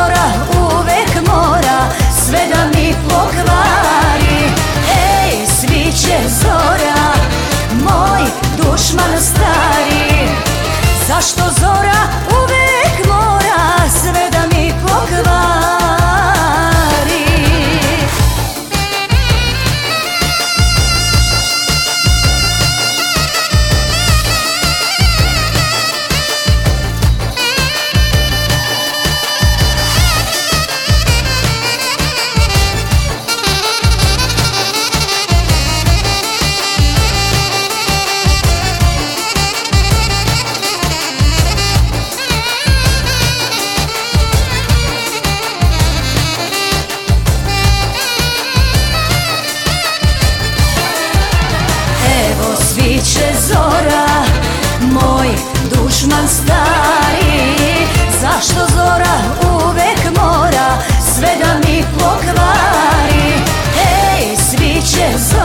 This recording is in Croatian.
mora, uvek mora Sve da mi pokvari. Ej, sviće zora Moj dušman stari. Zašto zora više zora Moj dušman stari. Zašto zora uvek mora Sve da mi pokvari? Hej, svi će zora